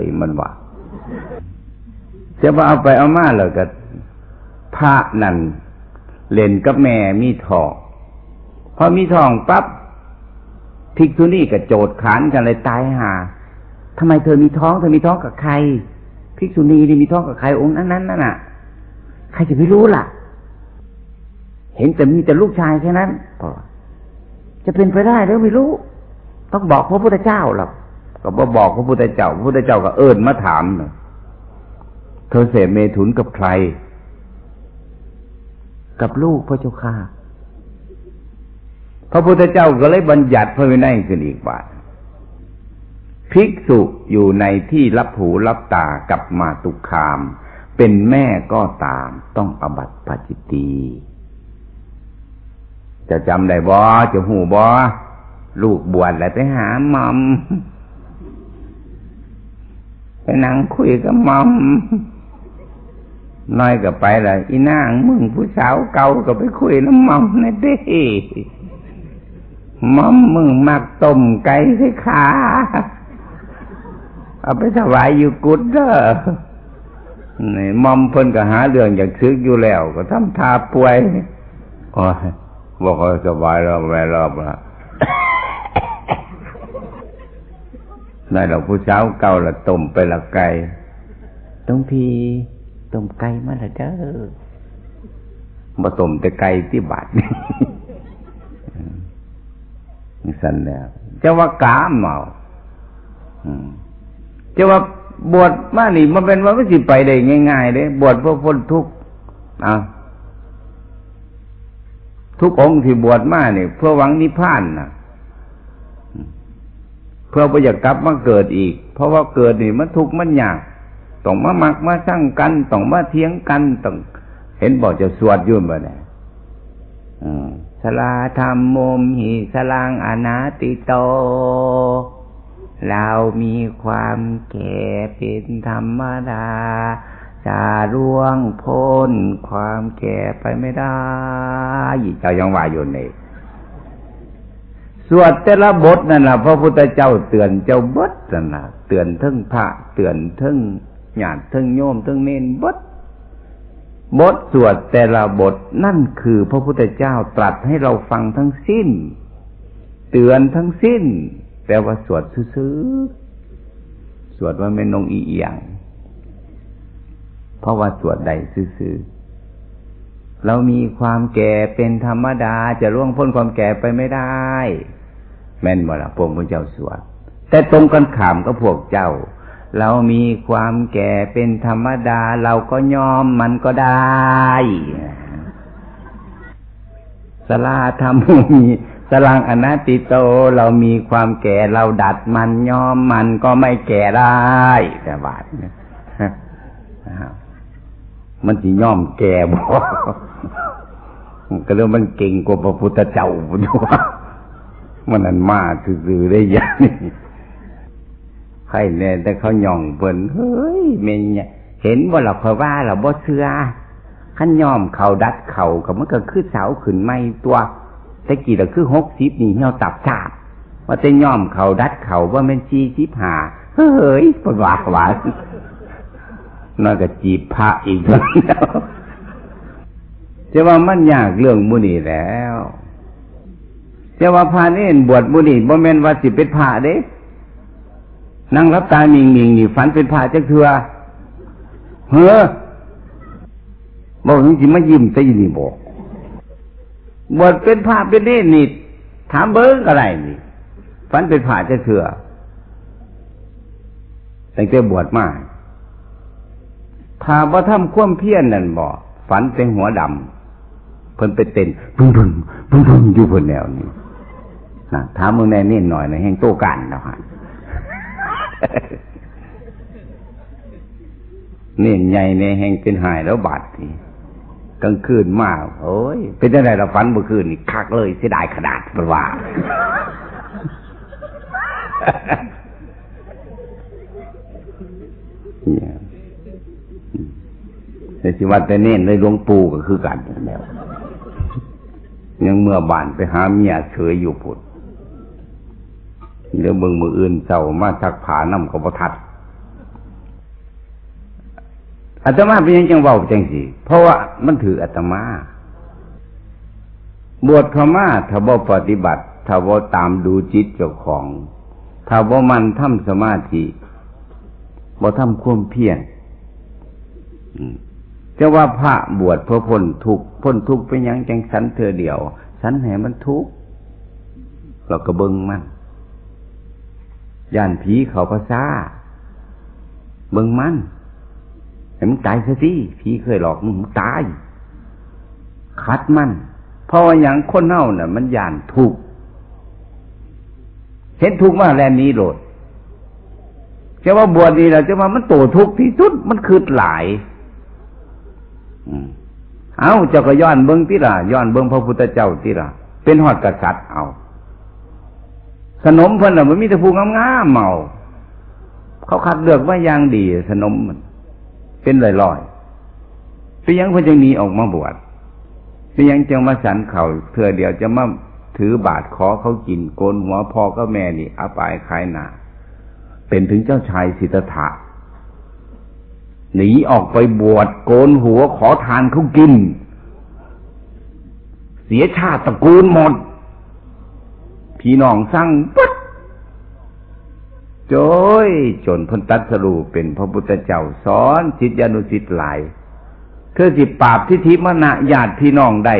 ยมันว่าจะว่าเอาไปเอามาแล้วก็พระนั่นเล่นกับแม่มีทองพอมีทองปั๊บภิกษุนี่ก็โจดขานกันเลยตายหาทำไมเธอมีท้องเธอมีท้องกับใครภิกษุณีนี่มีท้องกับใครองค์นั้นนั้นน่ะ ใครจะไม่รู้ล่ะ เห็นแต่มีแต่ลูกชายแค่นั้นพอจะเป็นไปได้หรือไม่รู้ ต้องบอกพระพุทธเจ้าหรอก ก็บอบอกพระพุทธเจ้าพระพุทธเจ้าก็เอิญมาถามเธอเสพเมถุนกับใคร กับลูกพระเจ้าค่ะพระพุทธเจ้าก็เลยบัญญัติพระวินัยขึ้นอีกว่าภิกษุอยู่ในที่รับหูรับตากับมาตุคาม เป็นแม่ก็ตามต้องอบัติปาจิตตีจะจำได้บ่จะหูบ่ลูกบวชแล้วไปหาหมอม ไปนั่งคุยกับมอมน้อยก็ไปละอีนางมึงผู้สาวเก่าก็ไปคุยน้ำมอมนะเด้มอมมึงมักต้มไก่ส่ขาเอาไปถวายอยู่กุดเด้อนี่มอมเพิ่นก็หาเรื่องอยากซึกออยู่แล้ว ก็ทำทาป่วยโอ้ยบอกว่าสบายแล้วแม่รอบละนายเราผู้สาวเก่าละ ต้มไปละไก่ต้องพีต้มไก่มาละเด้อมาต้มแต่ไก่ที่บาดนี่สั่นแล้วจะว่ากามเมาจะว่าบวชมานี่มันเป็นว่าไม่สิไปได้ง่ายๆเลยบวชเพื่อพ้นทุกข์อะทุกองค์ที่บวชมาเนี่ยเพื่อหวังนิพพานนะเพื่อประหยัดกลับมาเกิดอีก เพราะว่าเกิดนี่มันทุกข์มันยากต้องมาหมักมาสร้างกันต้องมาเทียงกันต้องเห็นบอกจะสวดยุ่นบ่เนี่ยสลาธรรมโมมหิสลางอนาติโต เรามีความแก่เป็นธรรมดาจะร่วงพ้นความแก่ไปไม่ได้เจ้ายังว่าอยู่นี่ สวดแต่ละบทนั่นแหละพระพุทธเจ้าเตือนเจ้าบดนั่นแหละเตือนทั้งพระเตือนทั้งญาติทั้งโยมทั้งเนนบดบทสวดแต่ละบทนั่นคือพระพุทธเจ้าตรัสให้เราฟังทั้งสิ้น เตือนทั้งสิ้นแต่ว่าสวดซื้อสวดว่าไม่นงอีเอียงเพราะว่าสวดใดซื่อเรามีความแก่เป็นธรรมดาจะล่วงพ้นความแก่ไปไม่ได้ แม่นบ่ละพวกพระเจ้าสวด แต่ตรงกันขามก็พวกเจ้า เรามีความแก่เป็นธรรมดา เราก็ยอมมันก็ได้สลาธรรมมีสลังอนัตติโตเรามีความแก่เราดัดมันยอมมันก็ไม่แก่ได้แต่บาดเนี่ยมันสิย่อมแก่บ่ก็เรื่องมันเก่งกว่าพระพุทธเจ้าดูว่า มันนั่นมากคือได้ยังใครเนี่ยแต่เขาหย่องเปิ่นเฮ้ยเมนเนี่ยเห็นว่าเราคอยว่าเราบ่เชื่อขั้นย่อมเขาดัดเข่ากับมันก็คือเสาขึ้นไม่ตัวแต่กี่เราคือหกสิบนี่เหี่ยวตับชาบว่าจะย่อมเขาดัดเข่าว่าเป็นชีชิบหาเฮ้ยปวดหวาหวานน่าก็จีบพระอีกแล้วจะว่ามันยากเรื่องมุนีแล้ว จะว่าพานี่บวชมุนีบ่แม่นว่าสิเป็นพระเด้นั่งรับตาหนิงหนิงนี่ฝันเป็นพระจะเถื่อเฮ้อบอกจริงๆมายิ้มแต่ยินดีบอกบวชเป็นพระเป็นเน่นี่ถามเบิ้งอะไรนี่ฝันเป็นพระจะเถื่อตั้งแต่บวชมาถ้าบ่ทำคว่ำเพี้ยนนั่นบ่ฝันเป็นหัวดำเพิ่นไปเต้นพึ่งพึ่งพึ่งพึ่งอยู่เพิ่นแนวนี้ ถามมึงแน่นิ่หน่อยนะแห่งโตกันนะฮะนี่ใหญ่ในแห่งเป็นหายแล้วบาดทีกลางคืนมากโอ้ย เป็นอะไรเราฝันเมื่อคืนนี่คักเลยเสียดายขนาดเป็นว่าเนี่ยแต่สิวัดแต่เน้นในหลวงปู่ก็คือกันแล้วยังเมื่อบานไปหาเมียเฉยอยู่พุด เดี๋ยวเบิ่งมืออื่นเจ้ามาชักผาน้ำกับทัดอาตมาเป็นยังจังเว้าจังสิเพราะว่ามันถืออาตมา บวชเข้ามาถ้าบ่ปฏิบัติถ้าบ่ตามดูจิตเจ้าของถ้าบ่มันทำสมาธิบ่ทำความเพียรจะว่าพระบวชเพื่อพ้นทุกพ้นทุกเป็นยังจังสันเธอเดียว สันแห่มันทุกเราก็เบิงมัน ย่านผีเขาภาษาเบิงมันเห็นมันตายซะสิผีเคยหลอกมึงตายคัดมันเพราะว่าอย่างคนเน่าน่ะมันย่านทุกเห็นทุกมาแลนนี้โหลดจะว่าบวชนี่เราจะว่ามันโตทุกที่สุดมันคือหลายเอาเจ้าก็ย้อนเบิ้งที่ละย้อนเบิ้งพระพุทธเจ้าที่ละเป็นหอดกษัตริย์เอา ขนมเพิ่นน่ะมันมีแต่ผู้งามๆเมา เขาคัดเลือกว่าอย่างดีขนมมันเป็นลอยๆเป็นยังเพิ่นจึงหนีออกมาบวชเป็นยังจึงมาสันเขาเพื่อเดียวจะมาถือบาทขอเขากินโกนหัวพ่อก็แม่นี่อาปายคายหนาเป็นถึงเจ้าชายสิทธัตถะหนีออกไปบวชโกนหัวขอทานเขากิน เสียชาติตระกูลหมด พี่น้องสั่งปุ๊บโจยจนพ้นตัดสรูเป็นพระพุทธเจ้าสอนจิตยานุสิตหลายเธอสิปราบทิธิมณะญาติพี่น้องได้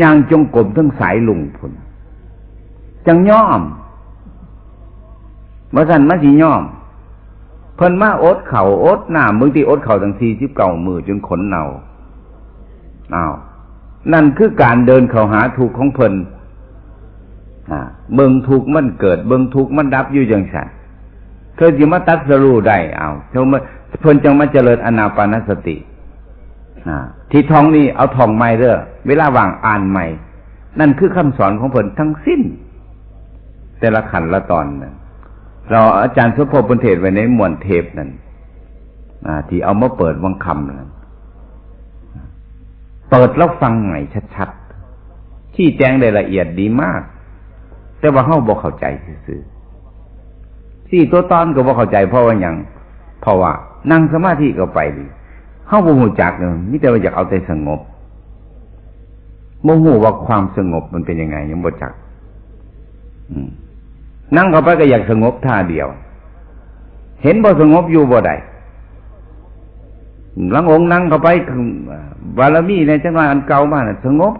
ย่างจงกรมทั้งสายลุงพลจังย่อมมื่อสันมาสีย่อม เพิ่นมาอดเข่าอดหน้ามึงที่อดเข่าทั้งสี่สิบเก่ามือจนขนเนาอ้าวนั่นคือการเดินเข้าหาถูกของเพิ่น เบิ่งถูกมันเกิดเบิ่งถูกมันดับอยู่อย่างฉันเธอจะมาตัดสรู้ได้เอาเธอมาเพิ่นจังมาเจริญอนาปานสติที่ท้องนี่เอาทองไม้เด้อเวลาว่างอ่านใหม่ นั่นคือคำสอนของเพิ่นทั้งสิ้น แต่ละขันละตอนนั่นเราอาจารย์สุภพบนเทศไว้ในมวลเทปนั่นที่เอามาเปิดวังคำนั้นเปิดแล้วฟังใหม่ชัดๆที่แจ้งได้ละเอียดดีมาก แต่ว่าเฮาบอกเข้าใจซื่อที่ตัวตอนก็บอกเข้าใจเพราะว่าอย่างเพราะว่านั่งสมาธิก็ไปดิเฮาบ่ฮู้จักเนาะมีแต่ว่าอยากเอาแต่สงบบ่ฮู้ว่าความสงบมันเป็นยังไงยังบ่จัก อืมนั่งเข้าไปก็อยากสงบท่าเดียว เห็นบ่สงบอยู่บ่ได้หลังองค์นั่งเข้าไปบารมีในจังหวะอันเก่ามาสงบ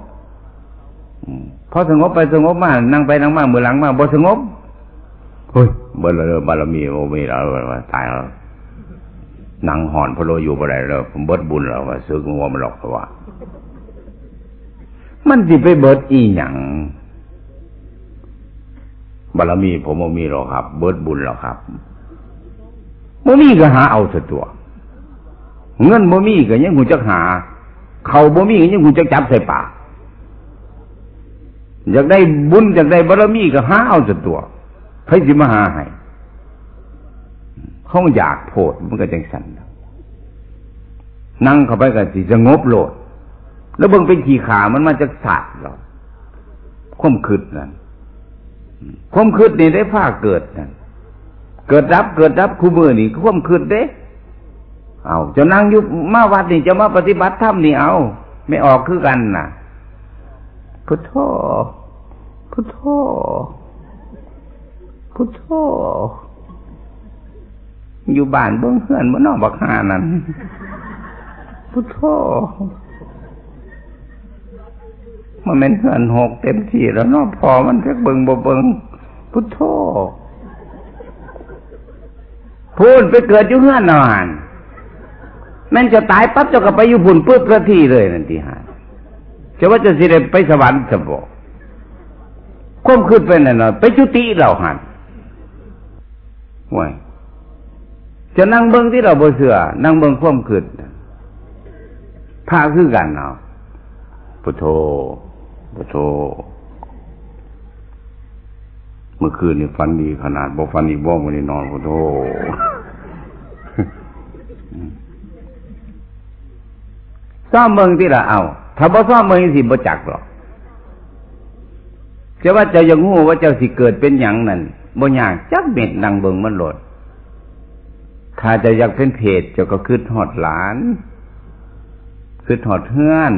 พอสงบไปสงบมานั่งไปนั่งมาเมื่อหลังมาบ่สงบเฮ้ยบารมีบารมีโอมีแล้วตายแล้วนั่งหอนพโลอยู่บ่ได้แล้วผมเบิดบุญแล้วว่าซื้องัวมันหลอกเพราะว่า มันสิไปเบิดอีหยังบารมีผมบ่มีหรอกครับ เบิดบุญหรอกครับบ่มีก็หาเอาสัตัว เงินบ่มีก็ยังหูจักหา เขาบ่มีก็ยังหูจักจับใส่ปาก อยากได้บุญอยากได้บารมีก็หาเอาสัตัวใครสิมาหาให้เขาอยากโพดมันก็จังสันนั่งเข้าไปก็สิสงบโลด แล้วเบิ่งเป็นขี่ขามันมาจากสัตว์หรอคมคืดนั่นความคืดนี่ได้ผ้าเกิดนั่นเกิดรับเกิดรับคู่มือนี่ความคืดเด้เอาจะนั่งอยู่มาวัดนี่จะมาปฏิบัติธรรมนี่เอา ไม่ออกคือกันน่ะ พุทโธพุทโธพุทโธอยู่บ้านเบื้องเฮือนบ่นอกบักหานั่นพุทโธมันเป็นเหือนหกเต็มที่แล้วนาะพอมันก็เบิงบ่เบิงพุทโธพูนไปเกิดอยู่เหือนนอนมันจะตายปั๊บจะก็ไปอยู่พุ่นปุ๊บกระที่เลยนั่นที่หา จะว่าจะสิได้ไปสวรรค์จะบอกควมขึ้นไปนั่นเนาะไปจุติเราหันว้ยจะนั่งเบิ้งที่เราบ่เสือนั่งเบิ้งควมขึ้นพาคือกันเนาะพุทโธพุทโธเมื่อคืนนี่ฝันดีขนาดบอกฝันอีกบ้องวันนี้นอนพุทโธซ่อมเมืองที่ละเอา ถ้าบ่ซ่อมเมืองสิบ่จักหรอกจะว่าเจ้ายังงูว่าเจ้าสิเกิดเป็นอย่างนั้นบ่ยากจักเม็ดนังเบิงมันโหลด ถ้าจะอยากเป็นเพศเจ้าก็คืดหอดหลานคือหอดเฮือน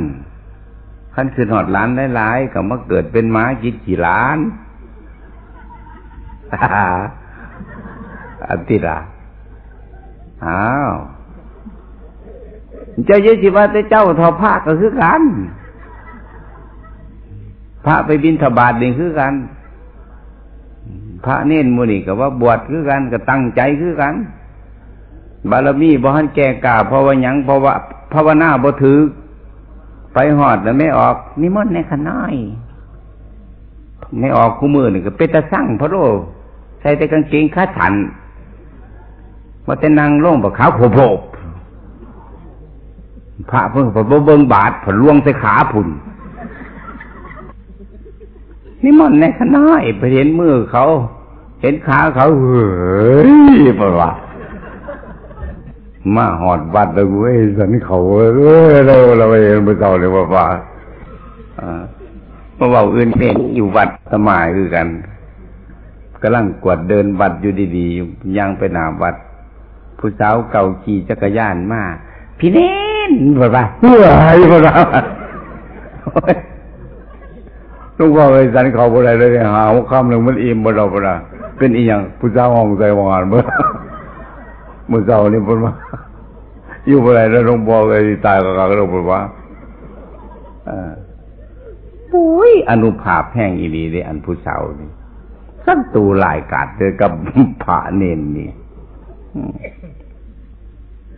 ขั้นคือหอดล้านหลายๆก็มาเกิดเป็นม้ากินกี่ล้านอันติละอ้าว เจ้าเยสิว่าแต่เจ้าทอผ้าก็คือกันพระไปบินทบาทนี่คือกันพระเน้นมูนี่ก็ว่าบวชคือกันก็ตั้งใจคือกัน บารมีบ่ฮันแก่กาเพราะว่าหยังเพราะว่าภาวนาบ่ถือไปหอดแล้วไม่ออกนิมนต์ในขน้อยไม่ออกคู่มือนี่ก็เป็นตะสั่งพระโลใส่แต่กางเกงขาฉันว่าแต่นางล่งบะขาวโผล่ พระเพิ่งพอเบิ้งบาทผลลวงใส่ขาผุนนี่มันในขน้อยไปเห็นมือเขา เห็นขาเขาเฮ้ยปะวะมาหอดบัดเลยเว้ยสันเขาเอ้ยเราเราไปเห็นไปเจ้าเลยว่าว่าเมื่อว่าอื่นเป็นอยู่วัดสมัยคือกันกำลังกวดเดินวัดอยู่ดีๆยู่ยังไปหนาวัด ผู้สาวเก่าขี่จักรยานมาพี่เน้ นบอกว่าเฮ้ยบอกว่าลูกพ่อไปสันเขาบ่ได้เลยหาคำหนึ่งมันอิ่มบ่เราบ่ละเป็นอีหยังผู้สาวห้องใจวานเมื่มื่อเช้านี่พูดว่าอยู่บ่ได้แล้วลงพ่อเลยตายก็ก็ลงพูดว่าปุ้ยอนุภาพแห้งอีหลีเลยอันผู้สาวนี่สักตูหลายกาดเจอกับผาเนนนี่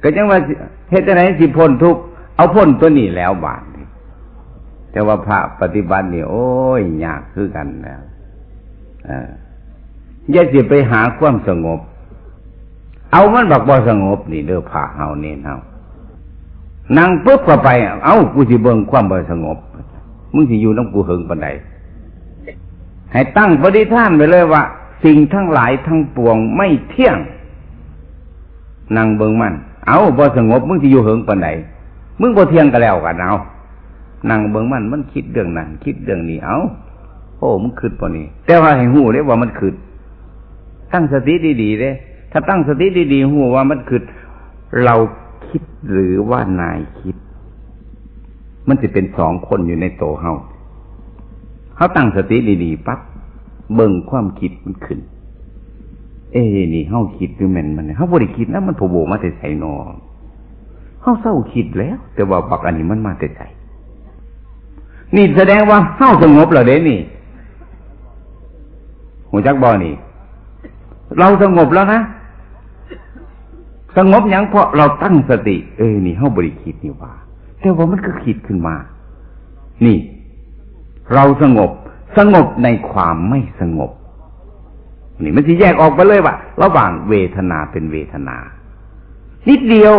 ก็จังว่าเหตุไหนสิพ้นทุกเอาพ้นตัวนี้แล้วบาทแต่ว่าพระปฏิบัตินี่โอ้ยยากคือกันแล้วอย่าสิไปหาความสงบ เอามันบอกบ่สงบนี่เด้อพระเฮาเน้นเฮานั่งปุ๊บก็ไป เอ้ากูสิเบิ่งความบ่สงบ มึงสิอยู่น้ำกูหึงปันใดให้ตั้งปฏิท่านไปเลยว่า สิ่งทั้งหลายทั้งปวงไม่เที่ยง นั่งเบิ่งมัน เอาบ่สงบมึงสิอยู่หึงปันใดมึงบ่เที่ยงก็แล้วกันเอานั่งเบิ่งมันมันคิดเรื่องนั้นคิดเรื่องนี้เอาโอ้มันคืดปนี้ แต่ว่าให้หูเลยว่ามันคืดตั้งสติดีๆเลยถ้าตั้งสติดีๆหูว่ามันคืดเราคิดหรือว่านายคิด มันจะเป็นสองคนอยู่ในโตเฮาเขาตั้งสติดีๆปั๊บเบิ่งความคิดมันขึ้น เอ้นี่เฮาคิดหรือแม่นมันเฮาบ่ได้คิดนะมันโผล่มาแต่ใส่นอเฮาเศร้าคิดแล้ว แต่ว่าบักอันนี้มันมาแต่ใส่นี่แสดงว่าเข้าสงบแล้วเด้นี่หัวจักบอนี่ เราสงบแล้วนะสงบอย่างเพราะเราตั้งสติ เอ้นี่เข้าบริคิดนี่ว่า แต่ว่ามันก็คิดขึ้นมา นี่ เราสงบสงบในความไม่สงบ นี่มันจะแยกออกไปเลยว่า ระหว่างเวทนาเป็นเวทนา นิดเดียว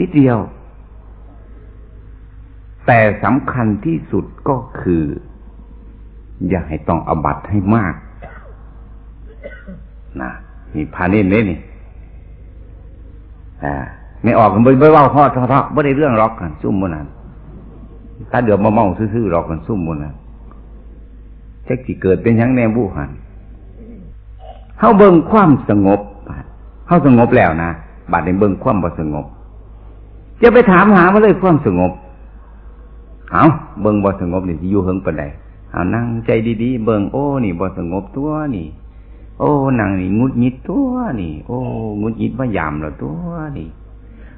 นิดเดียว แต่สำคัญที่สุดก็คือ อย่าให้ต้องอบัตให้มากนะนี่พาเน้นเลยนี่อ่าไม่ออกกันไม่ว่าพ่อทอะไม่ได้เรื่องรอกกันซุ่มมันนั้นถ้าเดี๋ยวมาเมาซื่อๆรอกกันซุ่มมันนั้นเช็คที่เกิดเป็นยังแนบุหัน เข้าเบิ่งความสงบเข้าสงบแล้วนะบาดในเบิ่งความบ่สงบจะไปถามหามาเลยความสงบเอาเบิ่งบ่สงบนี่อยู่เฮิงปานใดเอานั่งใจดีๆเบิ่งโอ้นี่บ่สงบตัวนี่ โอ้นั่งนี่งุดหงิดตัวนี่ โอ้งุดหงิดว่ายามแล้วตัวนี่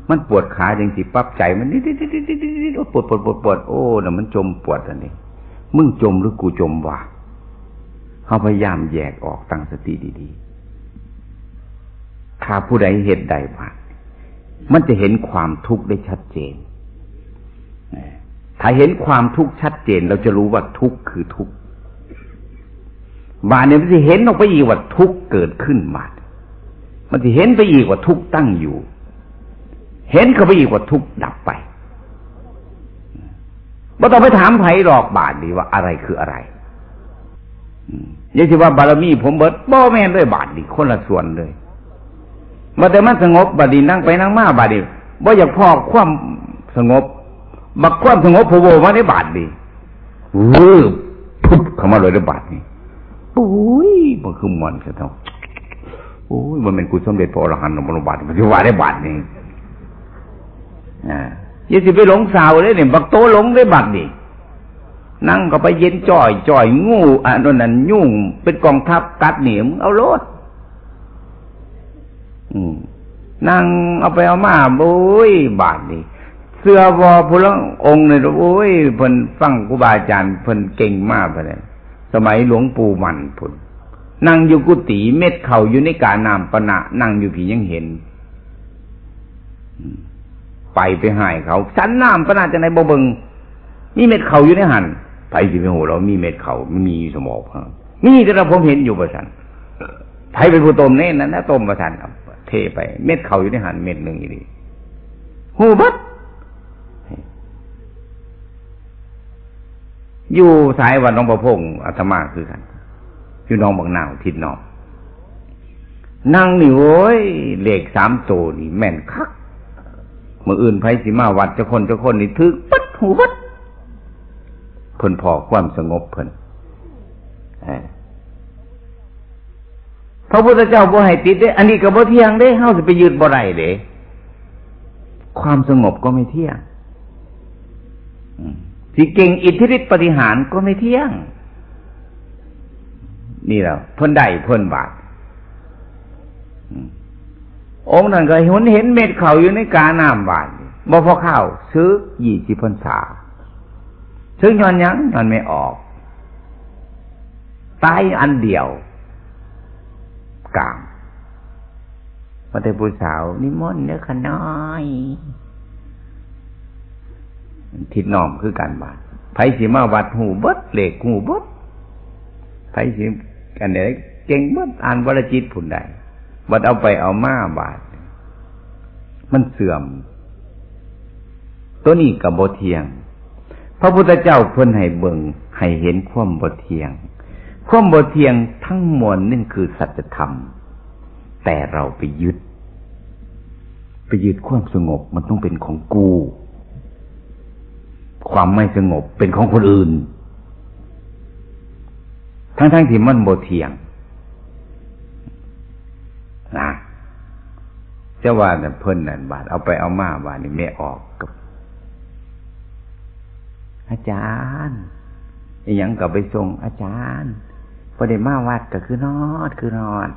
มันปวดขาจังสิปั๊บใจมันดิดิดิดิดิดิดิปวดปวดปวดปวดโอ้น่ะมันจมปวดอันนี้มึงจมหรือกูจมวะ เขาพยายามแยกออกตั้งสติดีๆถ้าผู้ใดเหตุใดผ่านมันจะเห็นความทุกข์ได้ชัดเจน ถ้าเห็นความทุกข์ชัดเจน เราจะรู้ว่าทุกข์คือทุกข์บาเนี่ยมันจะเห็นออกไปอีกว่าทุกข์เกิดขึ้นมามันจะเห็นไปอีกว่าทุกข์ตั้งอยู่ เห็นเข้าไปอีกว่าทุกข์ดับไปม่ต้องไปถามไผ่หลอกบาทดีว่าอะไรคืออะไร ยังที่ว่าบารมีผมเบิดบ่แม่นด้วยบาทดีคนละส่วนเลยมาแต่มันสงบบาดีนั่งไปนั่งมาบาดีบ่อยากพอความสงบ บักความสงบพโวมาในบาทดีวืบพุบเข้ามาเลยในบาทนี่โอ้ยมันคือมันซะเท่าโอ้ยมันเป็นกุศลเด็จพระอรหันต์บนบาทมันจะว่าได้บาทนี่อ่าอย่าสิไปหลงสาวเลยเนี่ยบักโตหลงได้บักดินั่ นั่งก็ไปเย็นจ่อยจ่อยงูอันนั้นยุ่งเป็นกองทัพกัดเหนียมเอาโลดนั่งเอาไปเอามาโอ้ยบาทนี่เสื้อวอพลังองค์เนี่ยโอ้ยเพิ่นฟังครูบาอาจารย์เพิ่นเก่งมากเลยสมัยหลวงปู่มันพุ่นนั่งอยู่กุฏิเม็ดเข่าอยู่ในกาน้ำปณะนั่งอยู่ผียังเห็นไปไปหายเขาสันน้ำปณะจะไหนบ่เบิงมีเม็ดเข่าอยู่ในหัน ไปสิไปโหเรามีเม็ดเข่าไม่มีสมองมีแต่เราผมเห็นอยู่ประชันไผเป็นผู้ต้มเน่นนั้นะต้มประชันเทไป เม็ดเข่าอยู่ในหันเม็ดหนึ่งอีนีหูบัดอยู่สายวันน้องประพงอาตมาคือกันอยู่น้องบางนาวทิดน้องนั่งนี่โว้ยเลขสามโตนี่แม่นคักเมื่ออื่นไผสิมาวัดเจ้าคนเจ้าคนนี่ทึกปัดหูปัด พิ่นพอความสงบเพิ่นพระพุทธเจ้าบ่ให้ติดเด้ อันนี้ก็บ่เที่ยงเด้เฮาสิไปยืดบ่ได้เด้ ความสงบก็ไม่เที่ยงสิเก่งอิทธิฤทธิปฏิหารก็ไม่เที่ยง นี่แหละพ้นได้พ้นบาทองค์นั้นก็เห็นเห็นเม็ดเขาอยู่ในกาน้ำบาทบ่พอข้าวซื้อยี่สิบพรรษา ซื้อยอนยังยอนไม่ออกตายอันเดียวกลางมาแต่ผู้สาวนิมนต์เนื้อขน้อยทิดน้อมคือการบาดไผสิมาวัดหูบดเหล็กหูบดไผสิกันไหนเก่งบดอ่านวรจิตผุนใดบัดเอาไปเอามาบาดมันเสื่อม ตัวนี้กับบเทียง พระพุทธเจ้าเพิ่นให้เบิงให้เห็นความบทเทียง ความบทเทียงทั้งมวลนั่นคือสัจธรรม แต่เราไปยึด ไปยึดความสงบมันต้องเป็นของกู ความไม่สงบเป็นของคนอื่น ทั้งๆทที่มันโบเทียงนะจะว่าแต่เพิ่นนั่นบาดเอาไปเอามาบาดนี่ไม่ออกกับ อาจารย์ย่างกับไปส่งอาจารย์พอได้มาวัดก็คือนอนคือนอน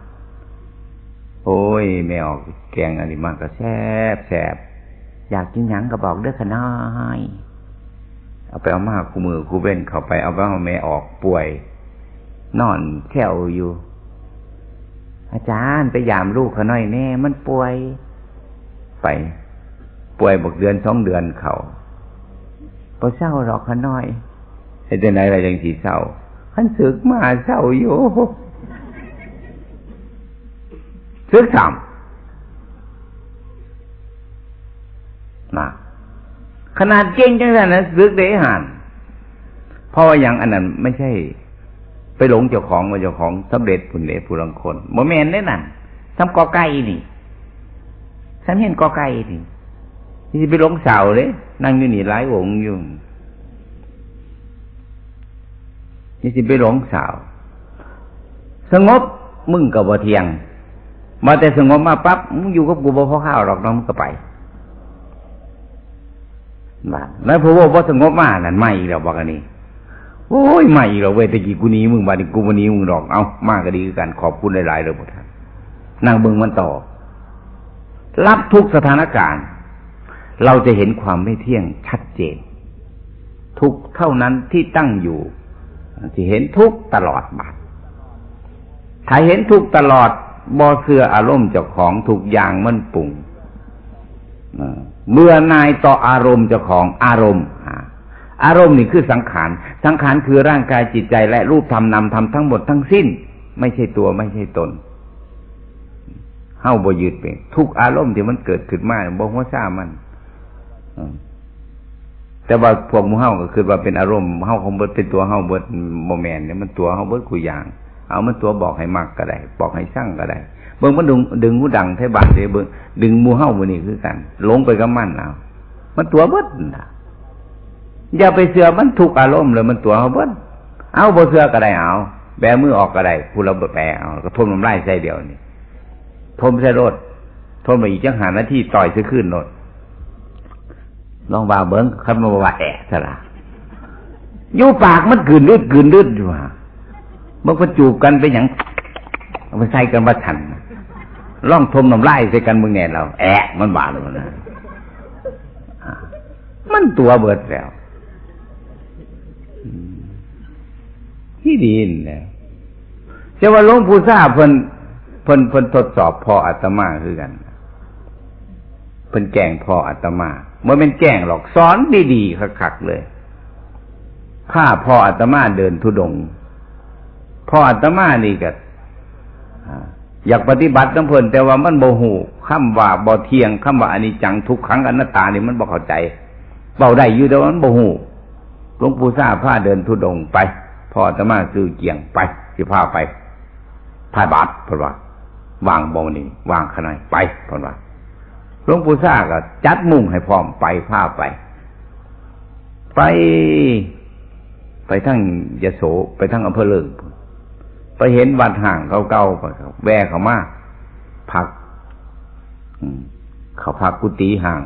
โอ้ยไม่ออกแกงอันนี้มากก็แซ่บแซ่บอยากกินหยังก็บอกเด้อขน้อยเอาไปเอามาคูมือคูเว้นเข้าไปเอาไปเอาแม่ออกป่วย นอนแค่วอยู่ อาจารย์ไปยามลูกเขาหน่อยแน่มันป่วย ไป ป่วยบอกเดือนสองเดือนเขา พอเศร้าหรอกขน่อยไอ้เจ้าไหนอะไรยังสีเศร้าขันสึกมาเศร้าอยู่สึกสามมาขนาดเก่งจังนั้นซึกเดหันเพราะว่าอย่างอันนั้นไม่ใช่ ไปหลงเจ้าของว่าเจ้าของสำเร็จผุนเดผู้ลังคนโมเมนได้นั่นทำกอไก่นี่ฉันเห็นกอไก่นี่ที่ไปหลงเสาเลย นั่งอยู่นี่หลายวงอยู่นี่สิไปหลงสาว สงบมึงกับบ่เทียง มาแต่สงบมาปั๊บมึงอยู่กับกูบ่พอข้าวหรอกน้องมึงก็ไปบ้านแล้วพอว่าสงบมานั่นไม่อีกแล้วบอกอันนี้โอ้ยไม่อีกแล้วเว้ยตะกี้กูนี้มึงบาดนี้กูวันนี้มึงดอกเอามากก็ดีกันขอบคุณหลายๆเลยพวกท่านนางเบิงมันต่อรับทุกสถานการณ์ เราจะเห็นความไม่เที่ยงชัดเจน ทุกเท่านั้นที่ตั้งอยู่ที่เห็นทุกตลอดมาถ้าเห็นทุกตลอดบอเสืออารมณ์เจ้าของทุกอย่างมันปุ่งเมื่อนายต่ออารมณ์เจ้าของอารมณ์อารมณ์นี่คือสังขาร สังขารคือร่างกายจิตใจและรูปธรรมนามธรรมทั้งหมดทั้งสิ้น ไม่ใช่ตัวไม่ใช่ตนเฮ้าบ่ยืดเป็นทุกอารมณ์ที่มันเกิดขึ้นมาบ่หัวซ่ามัน แต่ว่าพวกมูเฮาก็คือว่าเป็นอารมณ์เฮาของเบิดเป็นตัวเฮาเบิดโมแมนเนี่ยมันตัวเฮาเบิดกุยอย่าง เอามันตัวบอกให้มากก็ได้บอกให้สร้างก็ได้เบิ่งมันดึงดึงหูดังไทบาทเลยเบิ่งดึงมูเฮามือนี่คือกันลงไปกับมันเอามันตัวเบิดนะอย่าไปเสือมันถูกอารมณ์เลยมันตัวเขาเบิดเอาบ่เสือก็ได้เอาแบมือออกก็ได้ผู้เราแปลเอาก็ทนมันไล่ใส่เดียวนี่ทนใส่รถทนไปอีกจังหานาที่ต่อยจะขึ้นรถ ลองว่าเบิ้งคำว่าแอะสละอยู่ปากมันกืนลืดกืนลืดอยู่ฮะมันก็จูบกันไปอย่างเอาไปใส่กันว่าทันล่องทมน้ำลายใส่กันมึงแน่เราแอะมันบาดเลยนะมันตัวเบิดแล้วที่ดีนแล้วจะว่าหลวงปู่ทราบเพิ่นเพิ่นเพิ่นทดสอบพออาตมาคือกันเพิ่นแกงพออาตมา มื่อเป็นแกล้งหรอกสอนดีๆคักๆเลยข้าพ่ออาตมาเดินทุดงพ่ออาตมานี่ก็อยากปฏิบัติน้ำเพลินแต่ว่ามันโมหูคำว่าบ่เทียงคำว่าอนิจจังทุกขังอนัตตานี่มันบ่เข้าใจเบาได้อยู่แต่ว่ามันโมหูหลวงปู่ซาผ้าเดินทุดงไปพ่ออาตมาซื้อเกี่ยงไปที่ผ้าไปผ้าบาทเพราะว่าวางบ่นี่วางขนาดไปเพราะว่า หลวงปู่ซาก็จัดมุ่งให้พร้อมไปผ้าไป ไป ไปทั้งยโสไปทั้งอำเภอเลิงไปเห็นวัดห่างเก่าๆไปแวะเขามาพักเขาพักกุฏิห่าง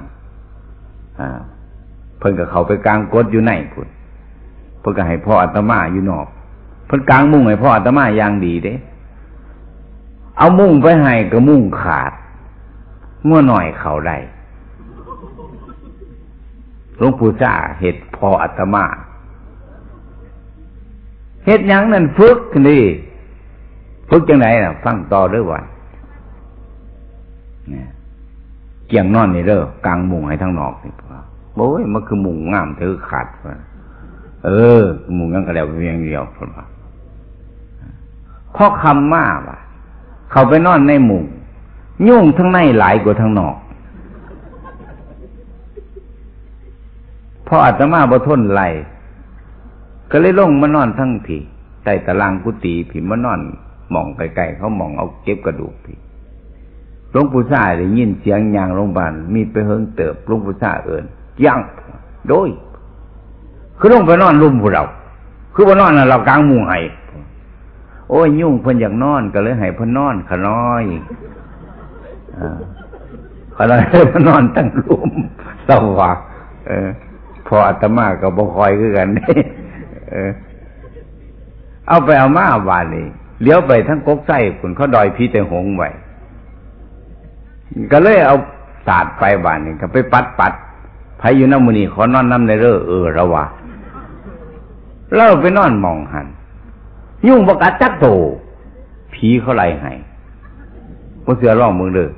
เพิ่นกับเขาไปกลางกดอยู่ในพุ่นเพิ่นก็ให้พ่ออาตมาอยู่นอก เพิ่นกลางมุ่งให้พ่ออาตมาอย่างดีเด้ เอามุ่งไปให้ก็มุ่งขาด มั่วหน่อยเขาได้หลวงปู่จ้าเห็ดพออาตมาเฮ็ดยังนั่นฝึกนี่ฝึกจังไหนน่ะ ฟังต่อด้วยว่าเนี่ยเกี่ยงนอนนี่เด้อกลางมุงให้ทั้งนอกนี่โอ้ยมันคือมุงงามเธอขาดเออ มุงยังกระเดียวเพียงเดียวคนว่าพ่อคำมาว่ะ เขาไปนอนในมุง ยุ่งทั้งในหลายกว่าทั้งนอกพออาตมาบ่ทนไหลก็เลยลงมานอนทั้งผีใต้ตารางกุฏิผีมานอนมองไกลๆเขามองเอาเก็บกระดูกผีหลวงปู่ซาได้ยินเสียงยางโรงพยาบาลมีไปเฮิงเติบหลวงปู่ซาเอิญยังโดยคือลงไปนอนรุ่มพวกเรา คือว่านอนเรากลางมุงไห้โอ้ยยุ่งเพิ่นอยากนอนก็เลยให้เพิ่นนอนขน้อย อยเพิ่นนอนตั้งรุ่มสว่างเออพออาตมาก็บ่คอยคือกันนี่เอาไปเอามาบานนี่เลี้ยวไปทั้งกกไส้คุณเขาดอยพีแต่หงไว้ก็เลยเอาศาสตร์ไปบานนี่ก็ไปปัดปัดพายุน้ำมนีขอนอนน้ำในเร่อเออระวะเราไปนอนมองหัน ยุ่งบกัดจักโตผีเขาไล่ให้ก็เสือร้องมึงเด้อ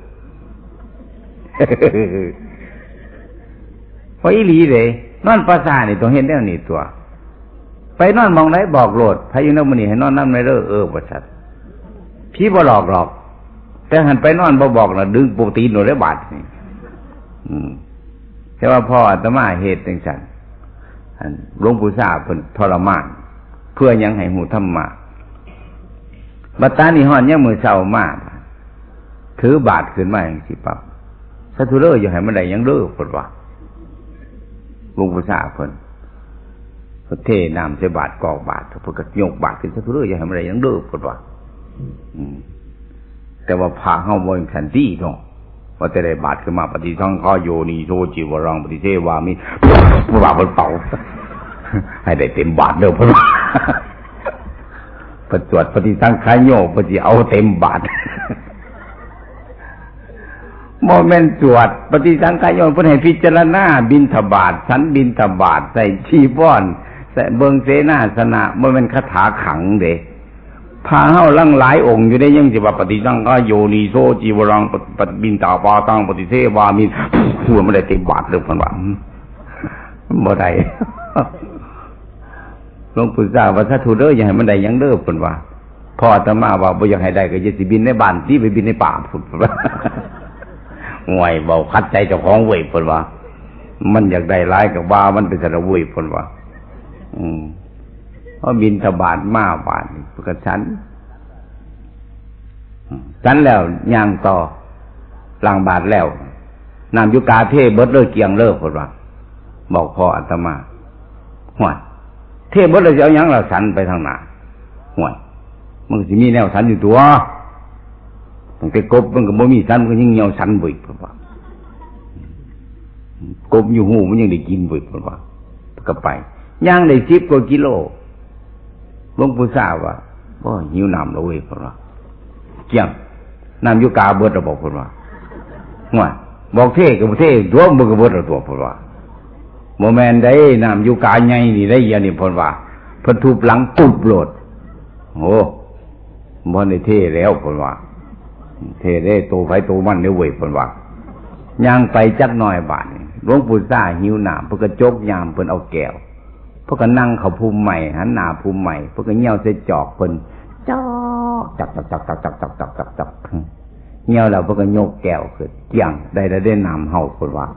พออีหลีเลยนอนประสานี่ต้องเห็นได้นี่ตัว ไปนอนมองไหนบอกโลดพายุนมุนีให้นอนน้ำในเร่อเออประชัดพี่บ่หลอกหรอก แต่หันไปนอนบ่บอกนะดึงปูตีนหนูได้บาดนี่แต่ว่าพ่ออาตมาเหตุจังสันหลวงปู่ทราบเป็นทรมาน เพื่อยังให้หูธรรมะบัตตานีห่อนยังมือเศร้ามากถือบาทขึ้นมาอย่างสิปับ สัตุเลอร์อยู่ให้มันได้ยังเลิกปดว่าหลวงปู่ทราบเพิ่นเทน้ำใส่บาทกอกบาทเพื่อกยกบาทขึ้นสักเรื่อยอย่าให้มันอะไรยังเลิกกดว่าแต่ว่าพาเข้าบนขันที่เนาะว่าจะได้บาทขึ้นมาปฏิสังขโยนีโซจิวรังปฏิเทวามิว่าเป็นเป่าให้ได้เต็มบาทเด้อพระประจวดปฏิสังขายโยปฏิเอาเต็มบาท โมเมนต์จวด ปฏิสังขายโยเพื่อให้พิจารณาบินทบาทสันบินทบาทใส่ชีบ้อนแต่เบิงเสนาสนะโมันเป็นคาถาขังเด้พาเฮาลังหลายองค์อยู่ได้ยังจะว่าปฏิสังก็โยนีโซจีวรังปฏิบินตาปาตังปฏิเทวามินหัวไม่ได้เต็มบาทเลยพันว่าบ่ได้หลวงปู่เจ้าว่าถ้าถูเด้ออย่าให้มันได้ยังเด้อพันว่าพ่อตมาว่าบ่อยากให้ได้ก็จะสิบินในบ้านที่ไปบินในป่าพุ่น ห่วยเบาคัดใจเจ้าของเว้ยพันว่า มันอยากได้ร้ายกับว่ามันเป็นสระเว้ยพันว่า อืมเพราะบินทบาทมาบาทก็ฉันฉันแล้วย่างต่อลางบาทแล้วนำยุกาเทเบิดเลิกเกียงเลิกคนว่าบอกพ่ออัตมาห่วยเทเบิดเลยจะเอายังเราสันไปทางหนาห่วยมันจะมีแนวสันอยู่ตัว cái cốp vẫn cái mồm săn cái những nhau săn bụi phải không cốp như hù mới những để kim bụi phải không cái bài nhang để chip có kilo bông phù sa và bỏ nhiều năm rồi phải không kiềm nam vô cá bớt rồi bỏ phải không ngoài บอกเท่กับเท่ดวงมันก็บ่ตัวพุ่นว่าบ่แม่นได้น้ำอยู่กาใหญ่นี่ได้ยานี่พุ่นว่าเพิ่นทุบหลังตุบโลดโอ้บ่ได้เท่แล้วพุ่นว่า เทเรโตไฟโตมันเด้เว้ยเพิ่นว่าย่างไปจักหน่อยบาทหลวงปู่ซ่าหิวน้ำเพิ่นก็จกยามเพิ่นเอาแก้วเพิ่นก็นั่งเขาภูมิใหม่หันหน้าภูมิใหม่เพิ่นก็เหี่ยวเสจอกเพิ่นจอกจับจับจับจับจับจับจับจับจับเหี่ยวแล้วเพิ่นก็ยกแก้วขึ้นเกี่ยงได้ได้ได้น้ำเฮาเพิ่นว่า